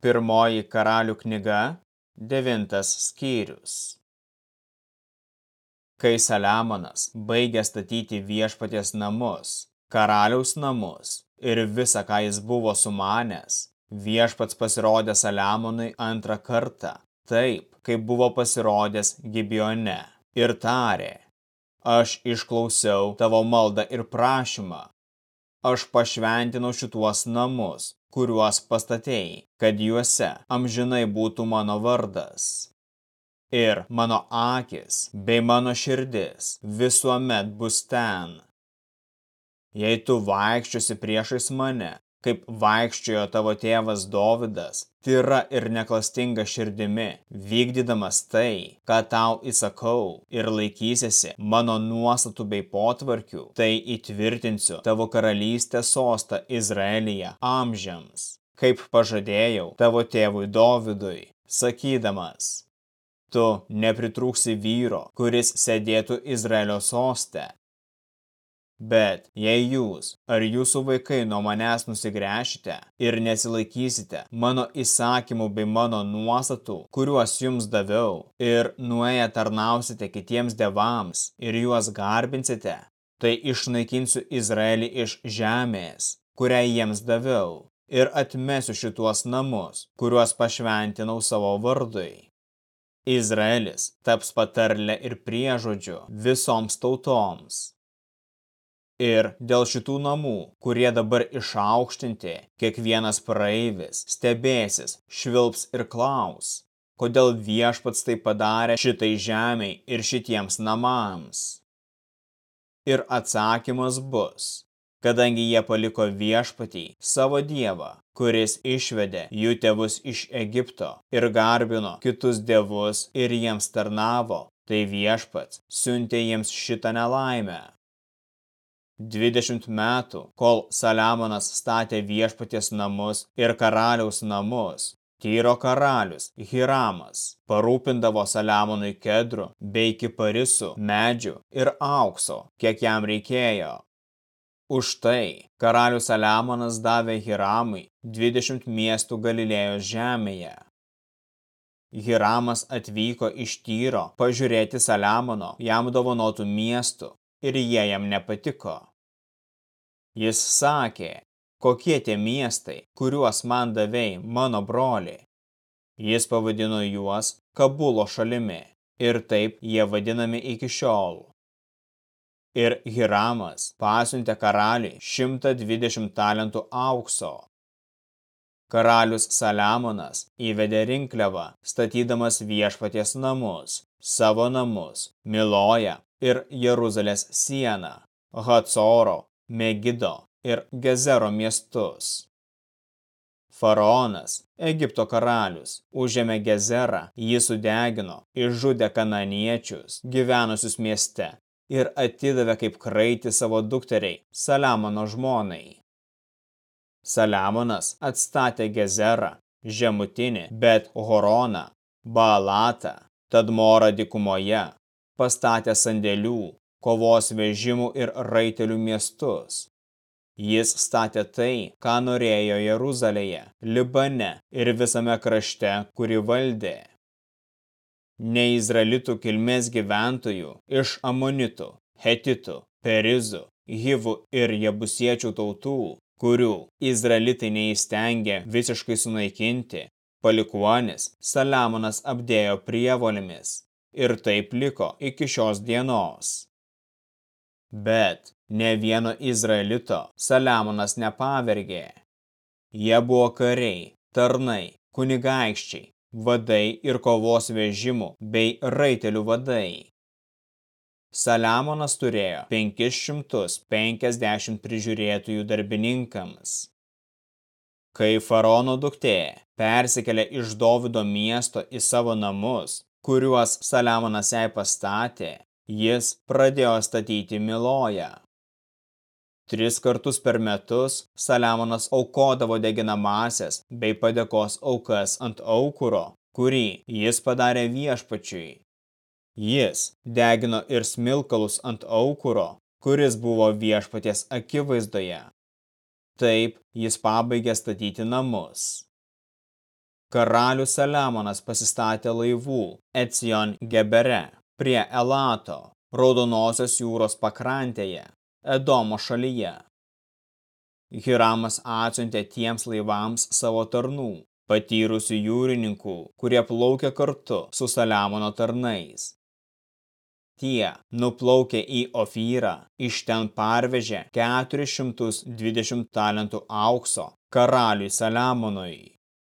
Pirmoji karalių knyga, devintas skyrius. Kai Saliamonas baigė statyti viešpaties namus, karaliaus namus ir visą, ką jis buvo sumanęs, viešpats pasirodė Saliamonui antrą kartą, taip, kaip buvo pasirodęs Gibione, ir tarė, aš išklausiau tavo maldą ir prašymą, aš pašventinau šituos namus, kuriuos pastatėjai, kad juose amžinai būtų mano vardas. Ir mano akis bei mano širdis visuomet bus ten. Jei tu vaikščiosi priešais mane, kaip vaikščiojo tavo tėvas Dovidas, tyra ir neklastinga širdimi, vykdydamas tai, ką tau įsakau ir laikysiesi mano nuostatų bei potvarkių, tai įtvirtinsiu tavo karalystės sostą Izraelyje amžiams, kaip pažadėjau tavo tėvui Dovidui, sakydamas, tu nepritrūksi vyro, kuris sėdėtų Izraelio soste, Bet jei jūs ar jūsų vaikai nuo manęs nusigręšite ir nesilaikysite mano įsakymų bei mano nuostatų, kuriuos jums daviau, ir nuėję tarnausite kitiems devams ir juos garbinsite, tai išnaikinsiu Izraelį iš žemės, kurią jiems daviau, ir atmesiu šituos namus, kuriuos pašventinau savo vardui. Izraelis taps patarlę ir priežodžiu visoms tautoms Ir dėl šitų namų, kurie dabar išaukštinti, kiekvienas praeivis stebėsis, švilps ir klaus, kodėl viešpats tai padarė šitai žemiai ir šitiems namams. Ir atsakymas bus, kadangi jie paliko viešpatį savo dievą, kuris išvedė jų tėvus iš Egipto ir garbino kitus dievus ir jiems tarnavo, tai viešpats siuntė jiems šitą nelaimę. 20 metų, kol Saliamonas statė viešpaties namus ir karaliaus namus, Tyro karalius Hiramas parūpindavo Saliamonui kedrų bei kiparisų, medžių ir aukso, kiek jam reikėjo. Už tai karalius Saliamonas davė Hiramui 20 miestų Galilėjos žemėje. Hiramas atvyko iš Tyro pažiūrėti Saliamono jam dovanotų miestų ir jie jam nepatiko. Jis sakė, kokie tie miestai, kuriuos man davei mano broli. Jis pavadino juos Kabulo šalimi ir taip jie vadinami iki šiol. Ir Hiramas pasiuntė karaliui 120 talentų aukso. Karalius Saliamonas įvedė rinkliavą, statydamas viešpaties namus, savo namus, Miloja ir Jeruzalės sieną, Hatsoro Megido ir Gezero miestus. Faraonas, Egipto karalius, užėmė Gezerą, jį sudegino, išžudė kananiečius, gyvenusius mieste ir atidavė kaip kraitį savo dukteriai, Saliamono žmonai. Saliamonas atstatė Gezerą, žemutinį, bet Horoną, Baalatą, Tadmorą dikumoje, pastatė sandėlių, kovos vežimų ir raitelių miestus. Jis statė tai, ką norėjo Jeruzalėje, Libane ir visame krašte, kuri valdė. Neizraelitų kilmės gyventojų iš Amonitų, Hetitų, Perizų, Hivų ir Jebusiečių tautų, kurių Izraelitai neįstengė visiškai sunaikinti, palikuonis Saliamonas apdėjo prievolėmis ir taip liko iki šios dienos. Bet ne vieno Izraelito Saliamonas nepavergė. Jie buvo kariai, tarnai, kunigaikščiai, vadai ir kovos vežimų bei raitelių vadai. Saliamonas turėjo 550 prižiūrėtojų darbininkams. Kai faraono duktė persikėlė iš Dovido miesto į savo namus, kuriuos Saliamonas jai pastatė, jis pradėjo statyti Miloją. Tris kartus per metus Saliamonas aukodavo deginamasias bei padėkos aukas ant aukuro, kurį jis padarė viešpačiui. Jis degino ir smilkalus ant aukuro, kuris buvo viešpaties akivaizdoje. Taip jis pabaigė statyti namus. Karalius Saliamonas pasistatė laivų Ecion Gebere prie Elato, Raudonosios jūros pakrantėje, Edomo šalyje. Hiramas atsiuntė tiems laivams savo tarnų, patyrusių jūrininkų, kurie plaukė kartu su Saliamono tarnais. Tie nuplaukė į Ofyrą, iš ten parvežė 420 talentų aukso karaliui Saliamonui.